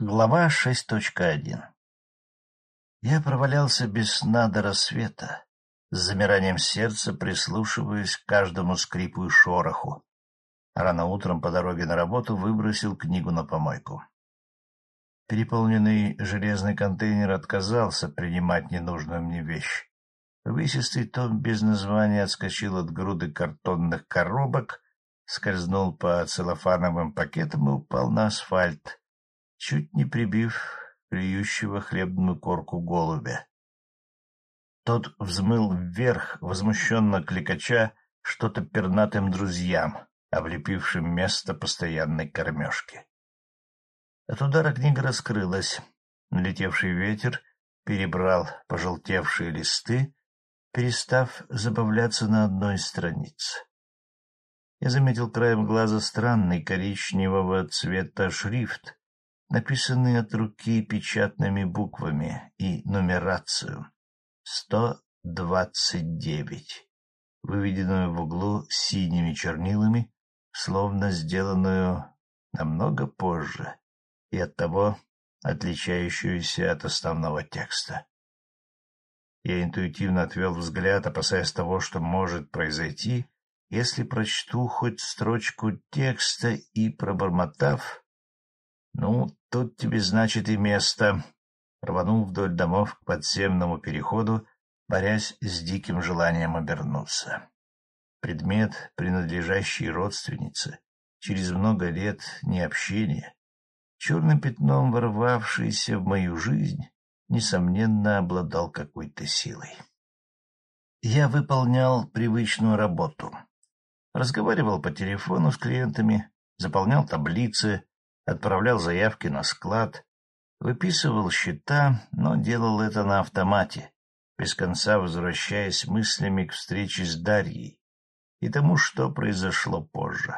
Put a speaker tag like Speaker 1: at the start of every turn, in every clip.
Speaker 1: Глава 6.1 Я провалялся без сна до рассвета, с замиранием сердца прислушиваясь к каждому скрипу и шороху. Рано утром по дороге на работу выбросил книгу на помойку. Переполненный железный контейнер отказался принимать ненужную мне вещь. Увесистый том без названия отскочил от груды картонных коробок, скользнул по целлофановым пакетам и упал на асфальт, чуть не прибив клюющего хлебную корку голубя. Тот взмыл вверх, возмущенно кликача что-то пернатым друзьям, облепившим место постоянной кормежки. От удара книга раскрылась. Налетевший ветер перебрал пожелтевшие листы, перестав забавляться на одной странице. Я заметил краем глаза странный коричневого цвета шрифт, написанный от руки печатными буквами и нумерацию. Сто двадцать девять, выведенную в углу синими чернилами, словно сделанную намного позже и оттого отличающуюся от основного текста. Я интуитивно отвел взгляд, опасаясь того, что может произойти, если прочту хоть строчку текста и, пробормотав, «Ну, тут тебе, значит, и место», рванул вдоль домов к подземному переходу, борясь с диким желанием обернуться. Предмет, принадлежащий родственнице, через много лет необщения, черным пятном ворвавшийся в мою жизнь, несомненно, обладал какой-то силой. Я выполнял привычную работу. Разговаривал по телефону с клиентами, заполнял таблицы, отправлял заявки на склад, выписывал счета, но делал это на автомате, без конца возвращаясь мыслями к встрече с Дарьей и тому, что произошло позже.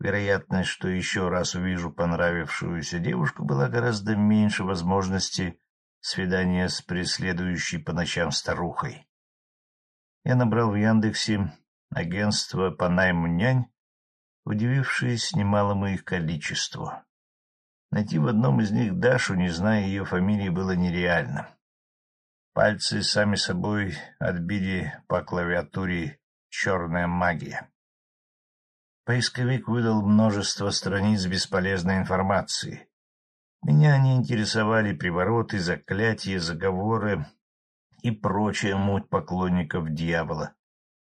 Speaker 1: Вероятность, что еще раз увижу понравившуюся девушку, была гораздо меньше возможности свидания с преследующей по ночам старухой. Я набрал в Яндексе агентство по найму нянь, удивившись немалому их количеству. Найти в одном из них Дашу, не зная ее фамилии, было нереально. Пальцы сами собой отбили по клавиатуре «Черная магия». Поисковик выдал множество страниц бесполезной информации. Меня не интересовали привороты, заклятия, заговоры и прочая муть поклонников дьявола.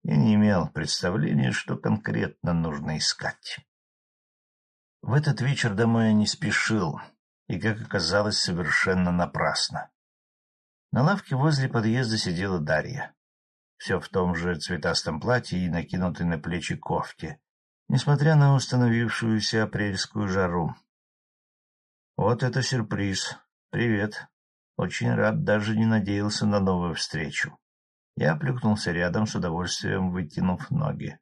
Speaker 1: Я не имел представления, что конкретно нужно искать. В этот вечер домой я не спешил, и, как оказалось, совершенно напрасно. На лавке возле подъезда сидела Дарья. Все в том же цветастом платье и накинутой на плечи кофте, несмотря на установившуюся апрельскую жару. Вот это сюрприз. Привет. Очень рад, даже не надеялся на новую встречу. Я плюхнулся рядом, с удовольствием вытянув ноги.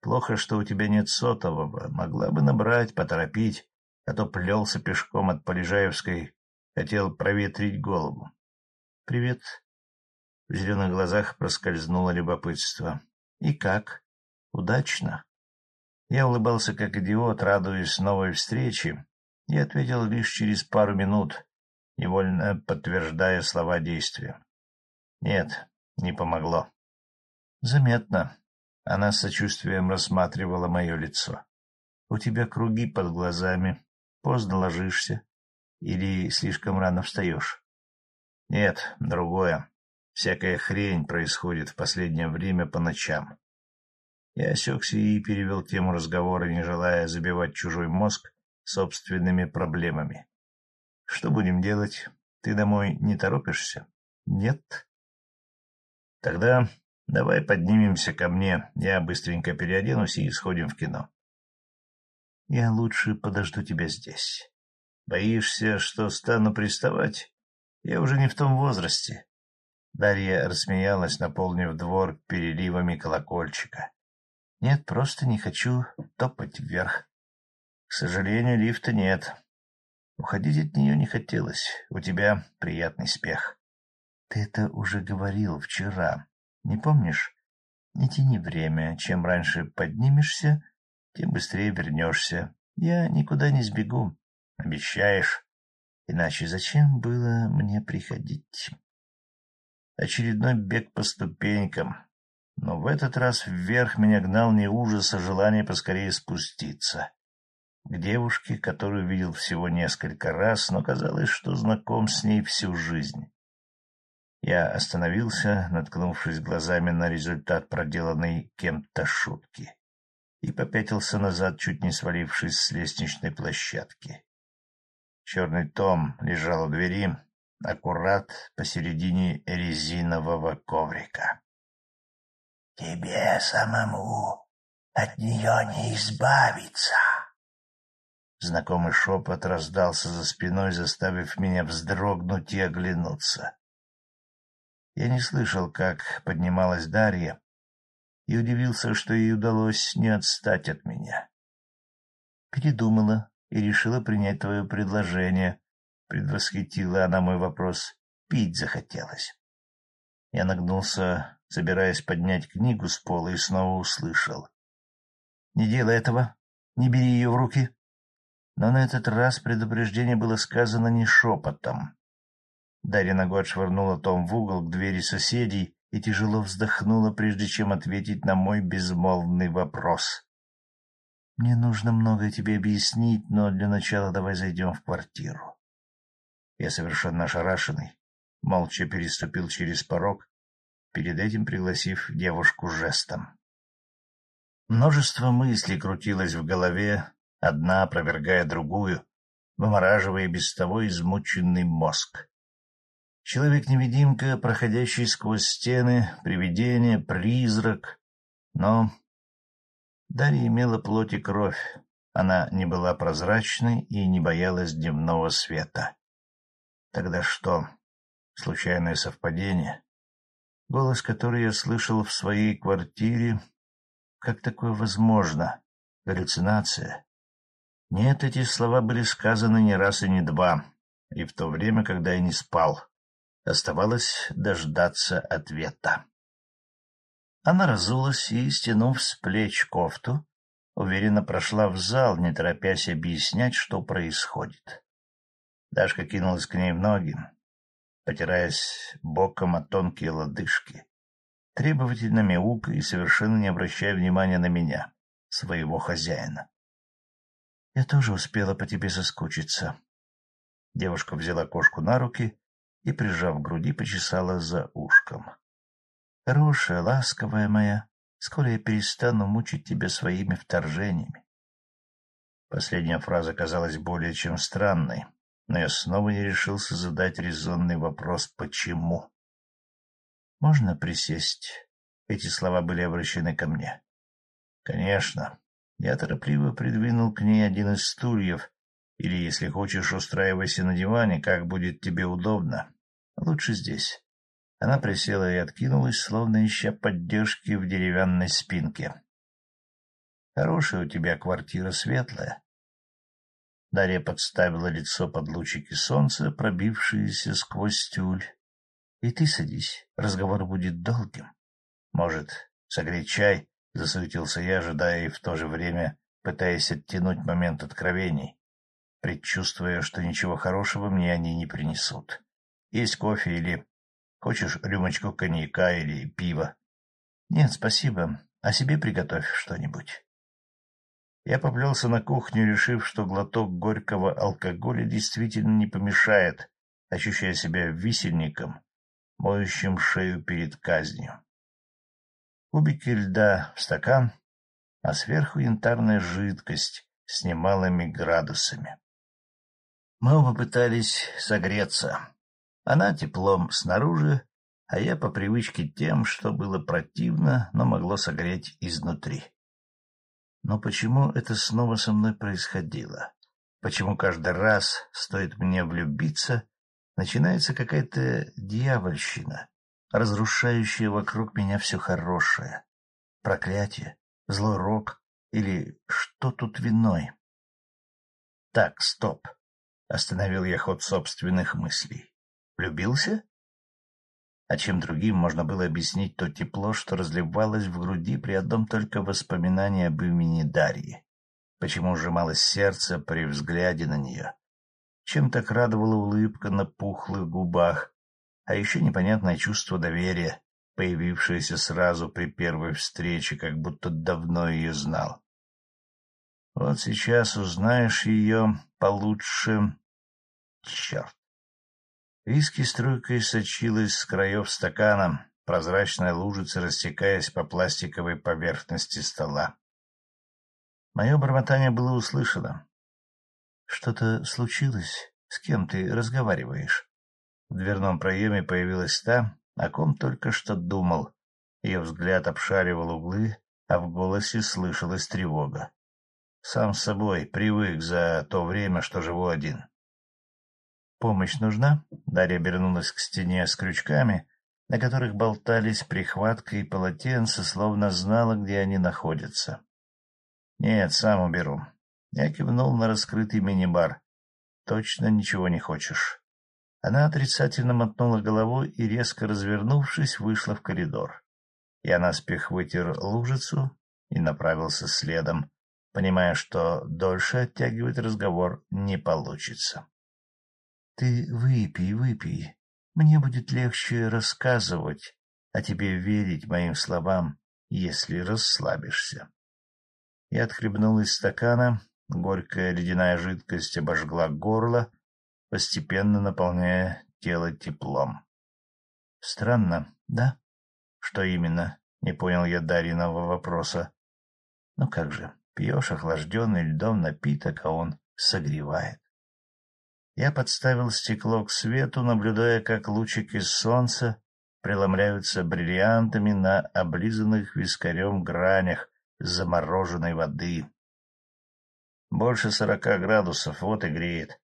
Speaker 1: Плохо, что у тебя нет сотового. Могла бы набрать, поторопить, а то плелся пешком от Полежаевской, хотел проветрить голову. — Привет. В зеленых глазах проскользнуло любопытство. — И как? Удачно? Я улыбался как идиот, радуясь новой встрече, и ответил лишь через пару минут, невольно подтверждая слова действия. Нет, не помогло. Заметно. Она с сочувствием рассматривала мое лицо. У тебя круги под глазами, поздно ложишься или слишком рано встаешь? Нет, другое. Всякая хрень происходит в последнее время по ночам. Я осекся и перевел тему разговора, не желая забивать чужой мозг собственными проблемами. — Что будем делать? Ты домой не торопишься? — Нет. — Тогда давай поднимемся ко мне, я быстренько переоденусь и сходим в кино. — Я лучше подожду тебя здесь. Боишься, что стану приставать? Я уже не в том возрасте. Дарья рассмеялась, наполнив двор переливами колокольчика. Нет, просто не хочу топать вверх. К сожалению, лифта нет. Уходить от нее не хотелось. У тебя приятный спех. Ты это уже говорил вчера. Не помнишь? Не тяни время. Чем раньше поднимешься, тем быстрее вернешься. Я никуда не сбегу. Обещаешь? Иначе зачем было мне приходить? Очередной бег по ступенькам. Но в этот раз вверх меня гнал не ужас, а желание поскорее спуститься. К девушке, которую видел всего несколько раз, но казалось, что знаком с ней всю жизнь. Я остановился, наткнувшись глазами на результат проделанной кем-то шутки, и попятился назад, чуть не свалившись с лестничной площадки. Черный том лежал у двери, аккурат посередине резинового коврика. — Тебе самому от нее не избавиться. Знакомый шепот раздался за спиной, заставив меня вздрогнуть и оглянуться. Я не слышал, как поднималась Дарья, и удивился, что ей удалось не отстать от меня. Передумала и решила принять твое предложение. Предвосхитила она мой вопрос. Пить захотелось. Я нагнулся, собираясь поднять книгу с пола, и снова услышал. — Не делай этого, не бери ее в руки. Но на этот раз предупреждение было сказано не шепотом. Дарья ногой отшвырнула Том в угол к двери соседей и тяжело вздохнула, прежде чем ответить на мой безмолвный вопрос. — Мне нужно многое тебе объяснить, но для начала давай зайдем в квартиру. Я совершенно ошарашенный, молча переступил через порог, перед этим пригласив девушку жестом. Множество мыслей крутилось в голове, одна опровергая другую, вымораживая без того измученный мозг. Человек-невидимка, проходящий сквозь стены, привидение, призрак. Но Дарья имела плоть и кровь. Она не была прозрачной и не боялась дневного света. Тогда что? Случайное совпадение? Голос, который я слышал в своей квартире. Как такое возможно? Галлюцинация? Нет, эти слова были сказаны не раз и не два, и в то время, когда я не спал. Оставалось дождаться ответа. Она разулась и, стянув с плеч кофту, уверенно прошла в зал, не торопясь объяснять, что происходит. Дашка кинулась к ней в ноги, потираясь боком о тонкие лодыжки, требовательно мяукая и совершенно не обращая внимания на меня, своего хозяина. — Я тоже успела по тебе соскучиться. Девушка взяла кошку на руки и, прижав к груди, почесала за ушком. — Хорошая, ласковая моя, скоро я перестану мучить тебя своими вторжениями. Последняя фраза казалась более чем странной, но я снова не решился задать резонный вопрос «почему?». «Можно присесть?» Эти слова были обращены ко мне. «Конечно». Я торопливо придвинул к ней один из стульев, или, если хочешь, устраивайся на диване, как будет тебе удобно. Лучше здесь. Она присела и откинулась, словно ища поддержки в деревянной спинке. Хорошая у тебя квартира светлая. Дарья подставила лицо под лучики солнца, пробившиеся сквозь тюль. — И ты садись, разговор будет долгим. Может, согреть чай? — засуетился я, ожидая и в то же время пытаясь оттянуть момент откровений, предчувствуя, что ничего хорошего мне они не принесут. Есть кофе или... Хочешь рюмочку коньяка или пива? Нет, спасибо. А себе приготовь что-нибудь. Я поплелся на кухню, решив, что глоток горького алкоголя действительно не помешает, ощущая себя висельником, моющим шею перед казнью. Кубики льда в стакан, а сверху янтарная жидкость с немалыми градусами. Мы оба пытались согреться. Она теплом снаружи, а я по привычке тем, что было противно, но могло согреть изнутри. Но почему это снова со мной происходило? Почему каждый раз, стоит мне влюбиться, начинается какая-то дьявольщина, разрушающая вокруг меня все хорошее? Проклятие, злой рок или что тут виной? Так, стоп. Остановил я ход собственных мыслей. Влюбился? А чем другим можно было объяснить то тепло, что разливалось в груди при одном только воспоминании об имени Дарьи? Почему сжималось сердце при взгляде на нее, чем так радовала улыбка на пухлых губах, а еще непонятное чувство доверия, появившееся сразу при первой встрече, как будто давно ее знал. Вот сейчас узнаешь ее получше. Черт! Виски струйкой сочилась с краев стакана, прозрачная лужица растекаясь по пластиковой поверхности стола. Мое бормотание было услышано. — Что-то случилось? С кем ты разговариваешь? В дверном проеме появилась та, о ком только что думал. Ее взгляд обшаривал углы, а в голосе слышалась тревога. Сам с собой привык за то время, что живу один. «Помощь нужна?» Дарья обернулась к стене с крючками, на которых болтались прихватка и полотенце, словно знала, где они находятся. «Нет, сам уберу». Я кивнул на раскрытый мини-бар. «Точно ничего не хочешь?» Она отрицательно мотнула головой и, резко развернувшись, вышла в коридор. Я наспех вытер лужицу и направился следом, понимая, что дольше оттягивать разговор не получится. — Ты выпей, выпей. Мне будет легче рассказывать, а тебе верить моим словам, если расслабишься. Я отхлебнул из стакана, горькая ледяная жидкость обожгла горло, постепенно наполняя тело теплом. — Странно, да? — Что именно? — не понял я Дариного вопроса. — Ну как же, Пьешь охлажденный льдом напиток, а он согревает. Я подставил стекло к свету, наблюдая, как лучики солнца преломляются бриллиантами на облизанных вискарем гранях замороженной воды. Больше сорока градусов, вот и греет.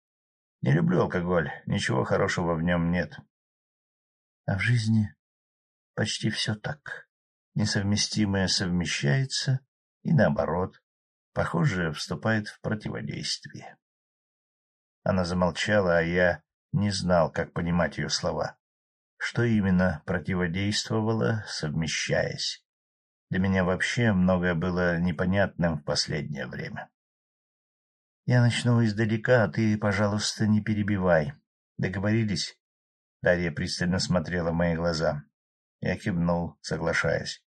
Speaker 1: Не люблю алкоголь, ничего хорошего в нем нет. А в жизни почти все так. Несовместимое совмещается, и наоборот. Похоже, вступает в противодействие. Она замолчала, а я не знал, как понимать ее слова. Что именно противодействовало, совмещаясь? Для меня вообще многое было непонятным в последнее время. Я начну издалека, а ты, пожалуйста, не перебивай. Договорились? Дарья пристально смотрела в мои глаза. Я кивнул, соглашаясь.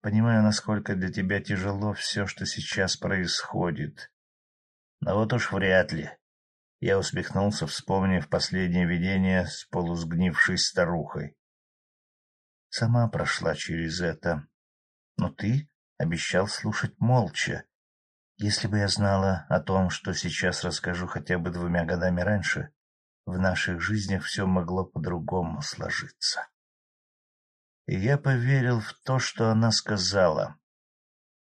Speaker 1: Понимаю, насколько для тебя тяжело все, что сейчас происходит. Но вот уж вряд ли. Я усмехнулся, вспомнив последнее видение с полусгнившей старухой. Сама прошла через это. Но ты обещал слушать молча. Если бы я знала о том, что сейчас расскажу хотя бы двумя годами раньше, в наших жизнях все могло по-другому сложиться и я поверил в то, что она сказала.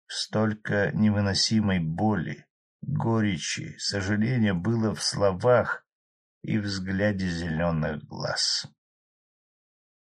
Speaker 1: Столько невыносимой боли, горечи, сожаления было в словах и взгляде зеленых глаз.